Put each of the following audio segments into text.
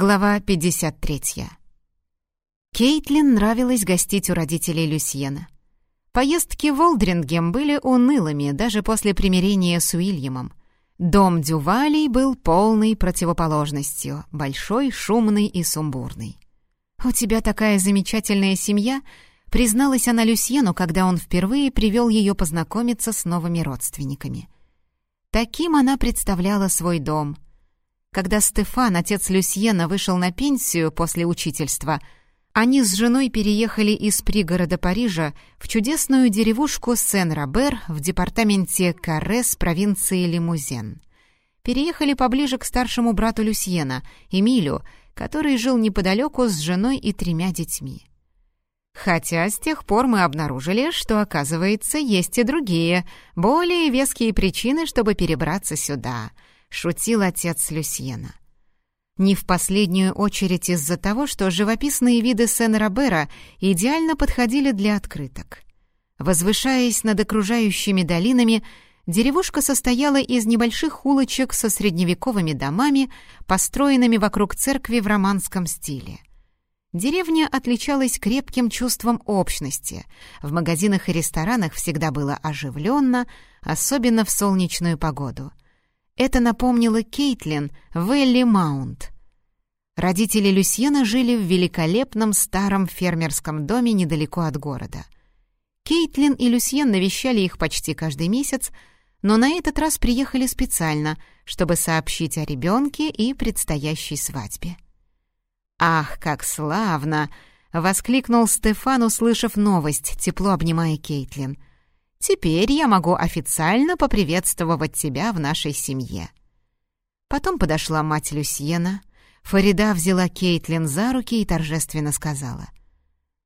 Глава 53. Кейтлин нравилось гостить у родителей Люсьена. Поездки в Олдрингем были унылыми даже после примирения с Уильямом. Дом Дювалей был полной противоположностью, большой, шумный и сумбурный. «У тебя такая замечательная семья», — призналась она Люсьену, когда он впервые привел ее познакомиться с новыми родственниками. Таким она представляла свой дом — когда Стефан, отец Люсьена, вышел на пенсию после учительства, они с женой переехали из пригорода Парижа в чудесную деревушку Сен-Робер в департаменте Каррес провинции Лимузен. Переехали поближе к старшему брату Люсьена, Эмилю, который жил неподалеку с женой и тремя детьми. Хотя с тех пор мы обнаружили, что, оказывается, есть и другие, более веские причины, чтобы перебраться сюда —— шутил отец Люсьена. Не в последнюю очередь из-за того, что живописные виды Сен-Робера идеально подходили для открыток. Возвышаясь над окружающими долинами, деревушка состояла из небольших улочек со средневековыми домами, построенными вокруг церкви в романском стиле. Деревня отличалась крепким чувством общности. В магазинах и ресторанах всегда было оживленно, особенно в солнечную погоду — это напомнило Кейтлин Велли Маунт. Родители Люсьена жили в великолепном старом фермерском доме недалеко от города. Кейтлин и Люсьен навещали их почти каждый месяц, но на этот раз приехали специально, чтобы сообщить о ребенке и предстоящей свадьбе. «Ах, как славно!» — воскликнул Стефан, услышав новость, тепло обнимая Кейтлин. Теперь я могу официально поприветствовать тебя в нашей семье». Потом подошла мать Люсьена. Фарида взяла Кейтлин за руки и торжественно сказала.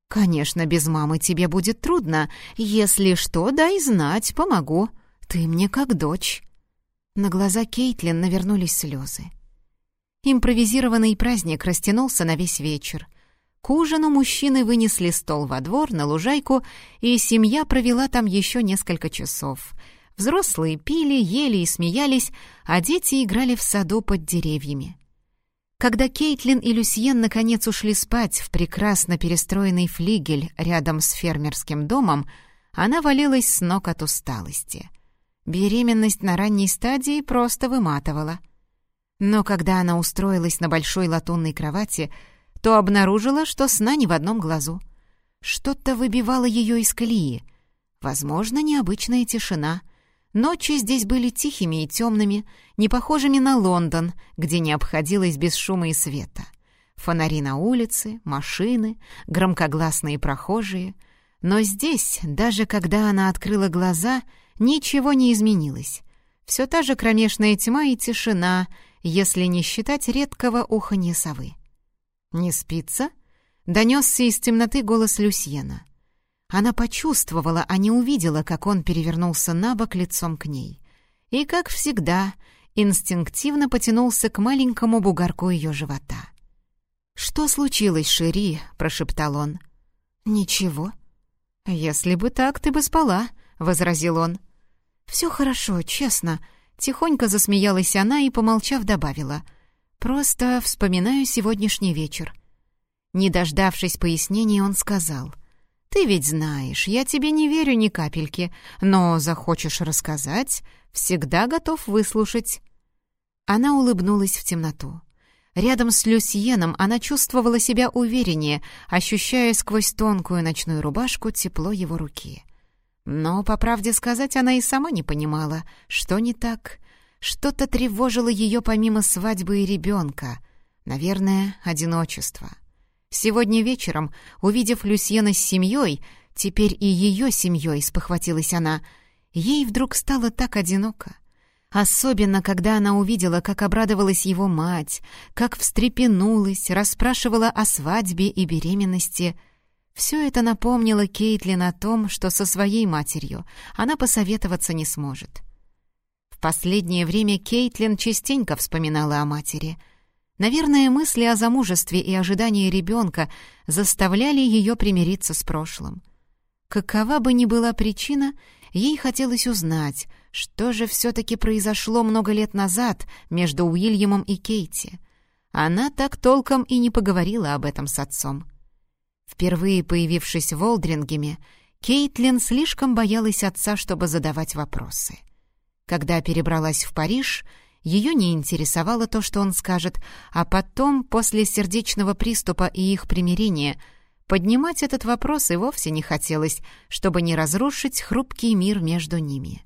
«Конечно, без мамы тебе будет трудно. Если что, дай знать, помогу. Ты мне как дочь». На глаза Кейтлин навернулись слезы. Импровизированный праздник растянулся на весь вечер. К ужину мужчины вынесли стол во двор, на лужайку, и семья провела там еще несколько часов. Взрослые пили, ели и смеялись, а дети играли в саду под деревьями. Когда Кейтлин и Люсьен наконец ушли спать в прекрасно перестроенный флигель рядом с фермерским домом, она валилась с ног от усталости. Беременность на ранней стадии просто выматывала. Но когда она устроилась на большой латунной кровати — то обнаружила, что сна ни в одном глазу. Что-то выбивало ее из колеи. Возможно, необычная тишина. Ночи здесь были тихими и темными, не похожими на Лондон, где не обходилось без шума и света. Фонари на улице, машины, громкогласные прохожие. Но здесь, даже когда она открыла глаза, ничего не изменилось. Все та же кромешная тьма и тишина, если не считать редкого уханья совы. «Не спится?» — донесся из темноты голос Люсьена. Она почувствовала, а не увидела, как он перевернулся на бок лицом к ней. И, как всегда, инстинктивно потянулся к маленькому бугорку ее живота. «Что случилось, Шири?» — прошептал он. «Ничего». «Если бы так, ты бы спала», — возразил он. «Все хорошо, честно», — тихонько засмеялась она и, помолчав, добавила. «Просто вспоминаю сегодняшний вечер». Не дождавшись пояснений, он сказал. «Ты ведь знаешь, я тебе не верю ни капельки, но захочешь рассказать, всегда готов выслушать». Она улыбнулась в темноту. Рядом с Люсьеном она чувствовала себя увереннее, ощущая сквозь тонкую ночную рубашку тепло его руки. Но, по правде сказать, она и сама не понимала, что не так. Что-то тревожило ее помимо свадьбы и ребенка. Наверное, одиночество. Сегодня вечером, увидев Люсьена с семьей, теперь и ее семьей, спохватилась она, ей вдруг стало так одиноко. Особенно, когда она увидела, как обрадовалась его мать, как встрепенулась, расспрашивала о свадьбе и беременности. Все это напомнило Кейтлин о том, что со своей матерью она посоветоваться не сможет последнее время Кейтлин частенько вспоминала о матери. Наверное, мысли о замужестве и ожидании ребенка заставляли ее примириться с прошлым. Какова бы ни была причина, ей хотелось узнать, что же все-таки произошло много лет назад между Уильямом и Кейти. Она так толком и не поговорила об этом с отцом. Впервые появившись в Олдрингеме, Кейтлин слишком боялась отца, чтобы задавать вопросы. Когда перебралась в Париж, ее не интересовало то, что он скажет, а потом, после сердечного приступа и их примирения, поднимать этот вопрос и вовсе не хотелось, чтобы не разрушить хрупкий мир между ними.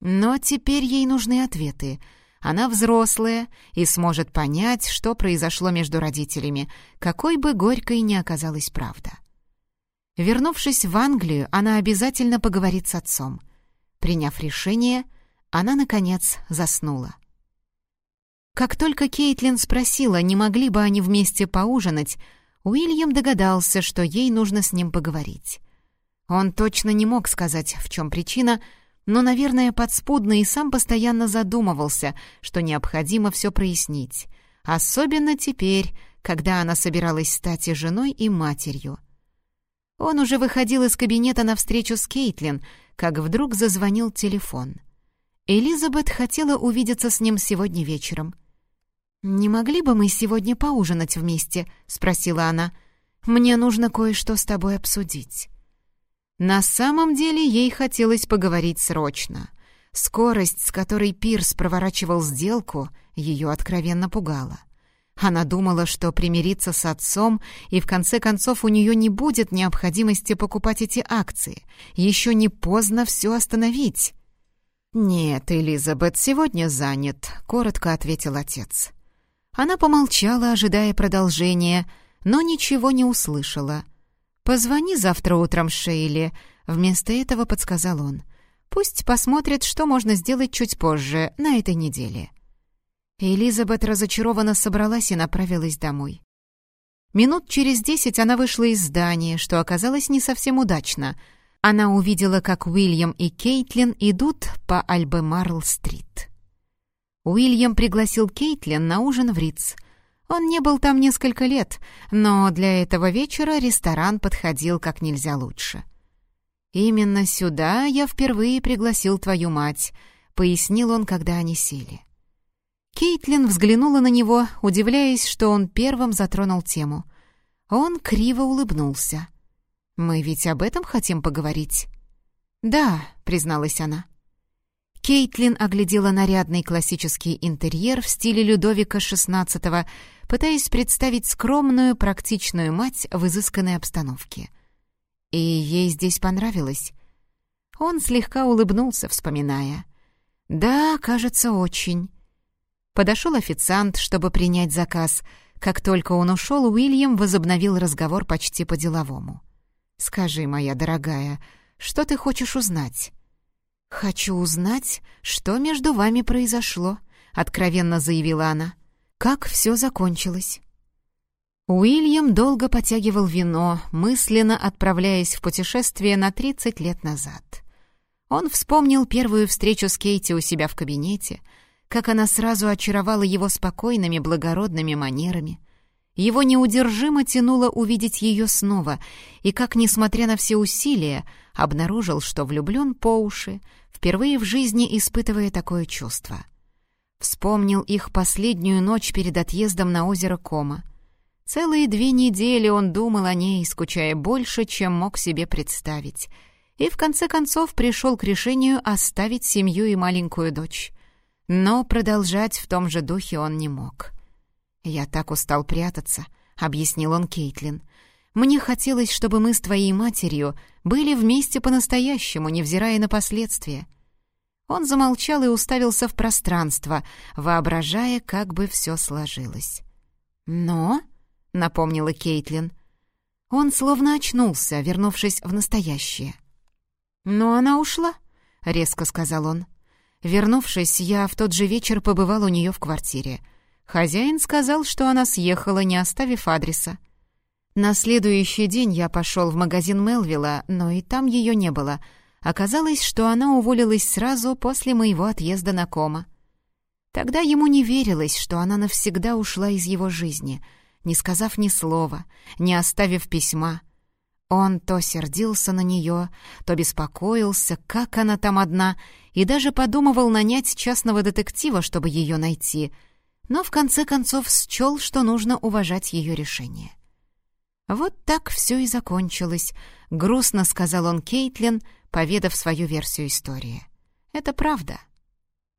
Но теперь ей нужны ответы — она взрослая и сможет понять, что произошло между родителями, какой бы горькой ни оказалась правда. Вернувшись в Англию, она обязательно поговорит с отцом. Приняв решение, она, наконец, заснула. Как только Кейтлин спросила, не могли бы они вместе поужинать, Уильям догадался, что ей нужно с ним поговорить. Он точно не мог сказать, в чем причина, но, наверное, подспудно и сам постоянно задумывался, что необходимо все прояснить. Особенно теперь, когда она собиралась стать и женой, и матерью. Он уже выходил из кабинета на встречу с Кейтлин, как вдруг зазвонил телефон. Элизабет хотела увидеться с ним сегодня вечером. «Не могли бы мы сегодня поужинать вместе?» — спросила она. «Мне нужно кое-что с тобой обсудить». На самом деле ей хотелось поговорить срочно. Скорость, с которой Пирс проворачивал сделку, ее откровенно пугала. Она думала, что примириться с отцом, и в конце концов у нее не будет необходимости покупать эти акции. Еще не поздно все остановить. «Нет, Элизабет сегодня занят», — коротко ответил отец. Она помолчала, ожидая продолжения, но ничего не услышала — «Позвони завтра утром Шейли», — вместо этого подсказал он. «Пусть посмотрит, что можно сделать чуть позже, на этой неделе». Элизабет разочарованно собралась и направилась домой. Минут через десять она вышла из здания, что оказалось не совсем удачно. Она увидела, как Уильям и Кейтлин идут по Альбемарл-стрит. Уильям пригласил Кейтлин на ужин в Риц — он не был там несколько лет, но для этого вечера ресторан подходил как нельзя лучше. «Именно сюда я впервые пригласил твою мать», — пояснил он, когда они сели. Кейтлин взглянула на него, удивляясь, что он первым затронул тему. Он криво улыбнулся. «Мы ведь об этом хотим поговорить?» «Да», — призналась она. Кейтлин оглядела нарядный классический интерьер в стиле Людовика XVI, пытаясь представить скромную, практичную мать в изысканной обстановке. И ей здесь понравилось. Он слегка улыбнулся, вспоминая. «Да, кажется, очень». Подошел официант, чтобы принять заказ. Как только он ушел, Уильям возобновил разговор почти по-деловому. «Скажи, моя дорогая, что ты хочешь узнать?» «Хочу узнать, что между вами произошло», — откровенно заявила она. «Как все закончилось?» Уильям долго потягивал вино, мысленно отправляясь в путешествие на 30 лет назад. Он вспомнил первую встречу с Кейти у себя в кабинете, как она сразу очаровала его спокойными, благородными манерами. Его неудержимо тянуло увидеть ее снова, и как, несмотря на все усилия, обнаружил, что влюблен по уши, впервые в жизни испытывая такое чувство. Вспомнил их последнюю ночь перед отъездом на озеро Кома. Целые две недели он думал о ней, скучая больше, чем мог себе представить, и в конце концов пришел к решению оставить семью и маленькую дочь. Но продолжать в том же духе он не мог. «Я так устал прятаться», — объяснил он Кейтлин. Мне хотелось, чтобы мы с твоей матерью были вместе по-настоящему, невзирая на последствия». Он замолчал и уставился в пространство, воображая, как бы все сложилось. «Но», — напомнила Кейтлин, — он словно очнулся, вернувшись в настоящее. «Но она ушла», — резко сказал он. Вернувшись, я в тот же вечер побывал у нее в квартире. Хозяин сказал, что она съехала, не оставив адреса. На следующий день я пошел в магазин Мелвилла, но и там ее не было. Оказалось, что она уволилась сразу после моего отъезда на кома. Тогда ему не верилось, что она навсегда ушла из его жизни, не сказав ни слова, не оставив письма. Он то сердился на нее, то беспокоился, как она там одна, и даже подумывал нанять частного детектива, чтобы ее найти. Но в конце концов счел, что нужно уважать ее решение. «Вот так все и закончилось», — грустно сказал он Кейтлин, поведав свою версию истории. «Это правда».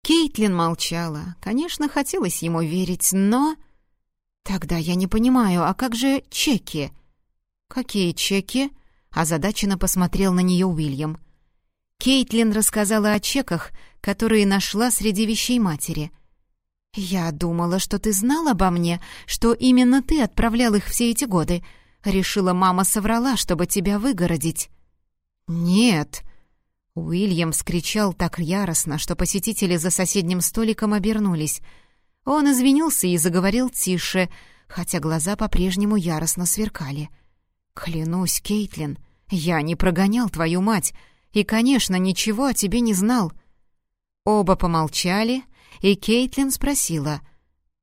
Кейтлин молчала. Конечно, хотелось ему верить, но... «Тогда я не понимаю, а как же чеки?» «Какие чеки?» — озадаченно посмотрел на нее Уильям. Кейтлин рассказала о чеках, которые нашла среди вещей матери. «Я думала, что ты знал обо мне, что именно ты отправлял их все эти годы. Решила, мама соврала, чтобы тебя выгородить». «Нет!» Уильям скричал так яростно, что посетители за соседним столиком обернулись. Он извинился и заговорил тише, хотя глаза по-прежнему яростно сверкали. «Клянусь, Кейтлин, я не прогонял твою мать, и, конечно, ничего о тебе не знал». Оба помолчали, и Кейтлин спросила,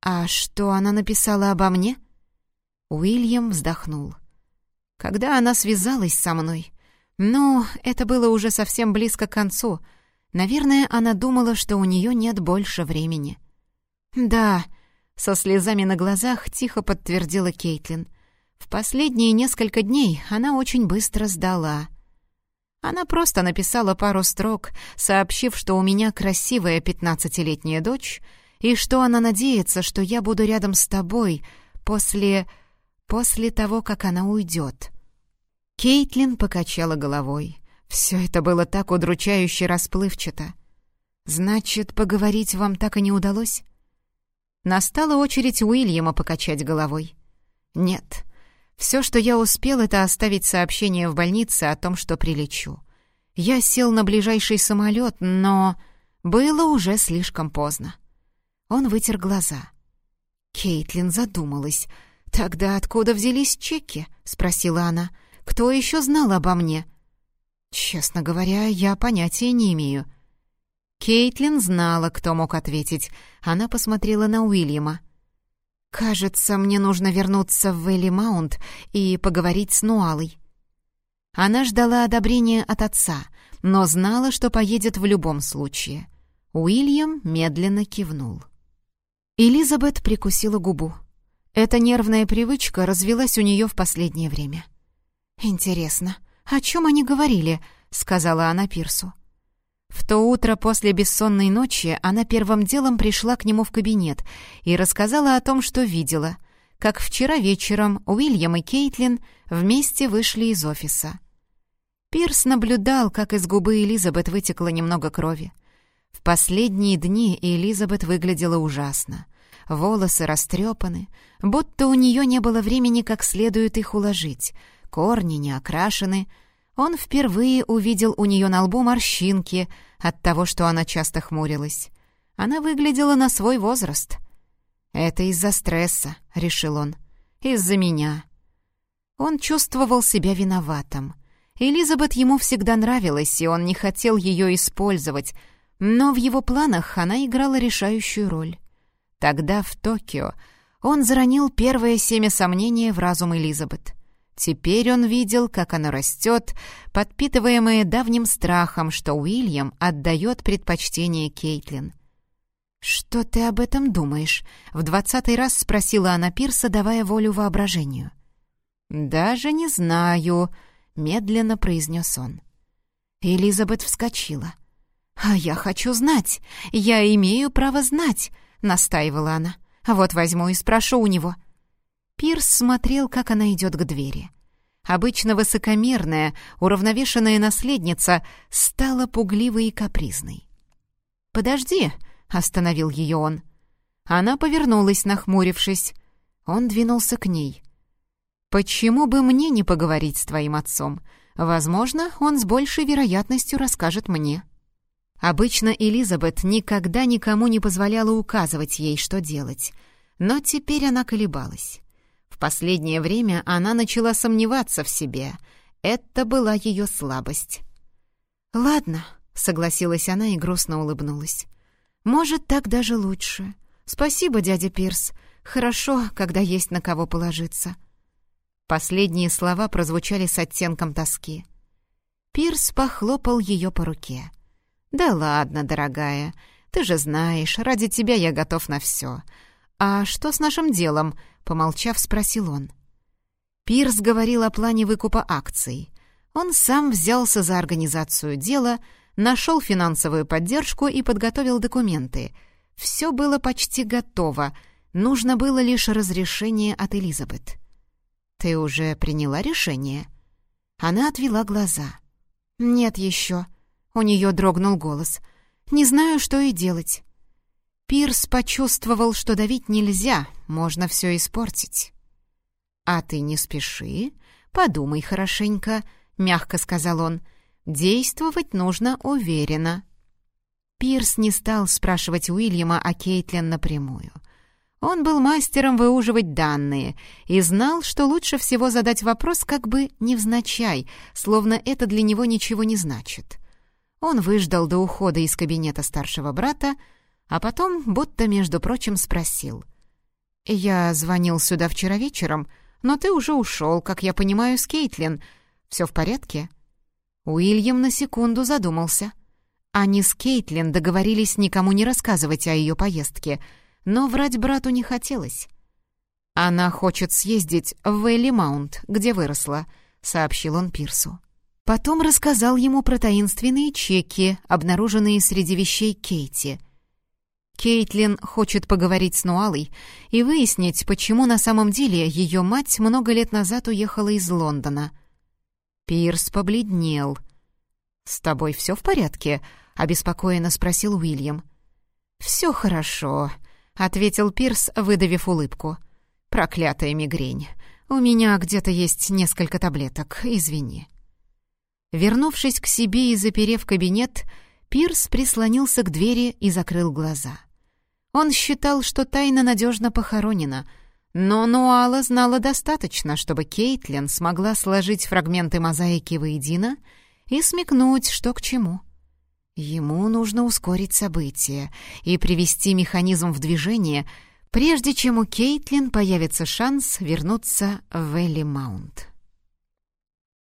«А что она написала обо мне?» Уильям вздохнул. «Когда она связалась со мной, ну, это было уже совсем близко к концу. Наверное, она думала, что у нее нет больше времени». «Да», — со слезами на глазах тихо подтвердила Кейтлин. «В последние несколько дней она очень быстро сдала». Она просто написала пару строк, сообщив, что у меня красивая пятнадцатилетняя дочь и что она надеется, что я буду рядом с тобой после... после того, как она уйдет. Кейтлин покачала головой. Все это было так удручающе расплывчато. «Значит, поговорить вам так и не удалось?» Настала очередь Уильяма покачать головой. «Нет, все, что я успел, это оставить сообщение в больнице о том, что прилечу. Я сел на ближайший самолет, но было уже слишком поздно. Он вытер глаза. Кейтлин задумалась. «Тогда откуда взялись чеки?» — спросила она. «Кто еще знал обо мне?» «Честно говоря, я понятия не имею». Кейтлин знала, кто мог ответить. Она посмотрела на Уильяма. «Кажется, мне нужно вернуться в Вэлли Маунт и поговорить с Нуалой». Она ждала одобрения от отца, но знала, что поедет в любом случае. Уильям медленно кивнул. Элизабет прикусила губу. Эта нервная привычка развелась у нее в последнее время. «Интересно, о чем они говорили?» — сказала она Пирсу. В то утро после бессонной ночи она первым делом пришла к нему в кабинет и рассказала о том, что видела, как вчера вечером Уильям и Кейтлин вместе вышли из офиса. Пирс наблюдал, как из губы Элизабет вытекло немного крови. В последние дни Элизабет выглядела ужасно. Волосы растрепаны, будто у нее не было времени как следует их уложить, корни не окрашены — он впервые увидел у нее на лбу морщинки от того, что она часто хмурилась. Она выглядела на свой возраст. «Это из-за стресса», — решил он. «Из-за меня». Он чувствовал себя виноватым. Элизабет ему всегда нравилась, и он не хотел ее использовать, но в его планах она играла решающую роль. Тогда, в Токио, он заронил первое семя сомнения в разум Элизабет — Теперь он видел, как оно растет, подпитываемое давним страхом, что Уильям отдает предпочтение Кейтлин. «Что ты об этом думаешь?» — в двадцатый раз спросила она Пирса, давая волю воображению. «Даже не знаю», — медленно произнес он. Элизабет вскочила. «А я хочу знать! Я имею право знать!» — настаивала она. «Вот возьму и спрошу у него. Пирс смотрел, как она идет к двери. Обычно высокомерная, уравновешенная наследница стала пугливой и капризной. «Подожди», — остановил ее он. Она повернулась, нахмурившись. Он двинулся к ней. «Почему бы мне не поговорить с твоим отцом? Возможно, он с большей вероятностью расскажет мне». Обычно Элизабет никогда никому не позволяла указывать ей, что делать, но теперь она колебалась. В последнее время она начала сомневаться в себе. Это была ее слабость. «Ладно», — согласилась она и грустно улыбнулась. «Может, так даже лучше. Спасибо, дядя Пирс. Хорошо, когда есть на кого положиться». Последние слова прозвучали с оттенком тоски. Пирс похлопал ее по руке. «Да ладно, дорогая, ты же знаешь, ради тебя я готов на все. «А что с нашим делом?» — помолчав, спросил он. Пирс говорил о плане выкупа акций. Он сам взялся за организацию дела, нашел финансовую поддержку и подготовил документы. Все было почти готово, нужно было лишь разрешение от Элизабет. «Ты уже приняла решение?» Она отвела глаза. «Нет еще». У нее дрогнул голос. «Не знаю, что и делать». Пирс почувствовал, что давить нельзя, можно все испортить. «А ты не спеши, подумай хорошенько», — мягко сказал он. «Действовать нужно уверенно». Пирс не стал спрашивать Уильяма о Кейтлин напрямую. Он был мастером выуживать данные и знал, что лучше всего задать вопрос как бы невзначай, словно это для него ничего не значит. Он выждал до ухода из кабинета старшего брата, а потом, будто между прочим, спросил. «Я звонил сюда вчера вечером, но ты уже ушел, как я понимаю, с Кейтлин. Все в порядке?» Уильям на секунду задумался. Они с Кейтлин договорились никому не рассказывать о ее поездке, но врать брату не хотелось. «Она хочет съездить в Вэлли Маунт, где выросла», — сообщил он Пирсу. Потом рассказал ему про таинственные чеки, обнаруженные среди вещей Кейти. Кейтлин хочет поговорить с Нуалой и выяснить, почему на самом деле ее мать много лет назад уехала из Лондона. Пирс побледнел. «С тобой все в порядке?» — обеспокоенно спросил Уильям. «Все хорошо», — ответил Пирс, выдавив улыбку. «Проклятая мигрень. У меня где-то есть несколько таблеток, извини». Вернувшись к себе и заперев кабинет, Пирс прислонился к двери и закрыл глаза. Он считал, что тайна надежно похоронена, но Нуала знала достаточно, чтобы Кейтлин смогла сложить фрагменты мозаики воедино и смекнуть, что к чему. Ему нужно ускорить события и привести механизм в движение, прежде чем у Кейтлин появится шанс вернуться в Элли Маунт.